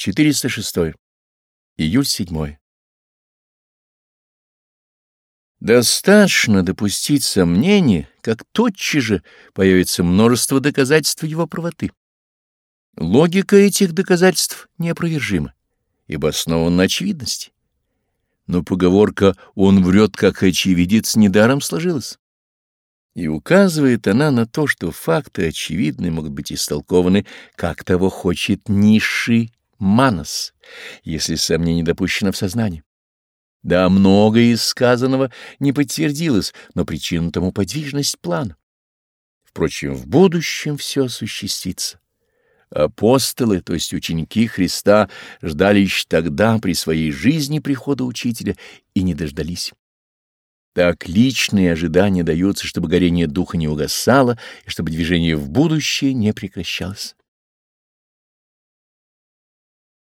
406. Июль 7. Достаточно допустить сомнение, как тотчас же появится множество доказательств его правоты. Логика этих доказательств неопровержима, ибо основана на очевидности. Но поговорка «он врет, как очевидец» недаром сложилась. И указывает она на то, что факты очевидные могут быть истолкованы, как того хочет низший манас, если сомнение допущено в сознании. Да, многое из сказанного не подтвердилось, но причина тому подвижность плана. Впрочем, в будущем все осуществится. Апостолы, то есть ученики Христа, ждали еще тогда при своей жизни прихода Учителя и не дождались. Так личные ожидания даются, чтобы горение духа не угасало и чтобы движение в будущее не прекращалось.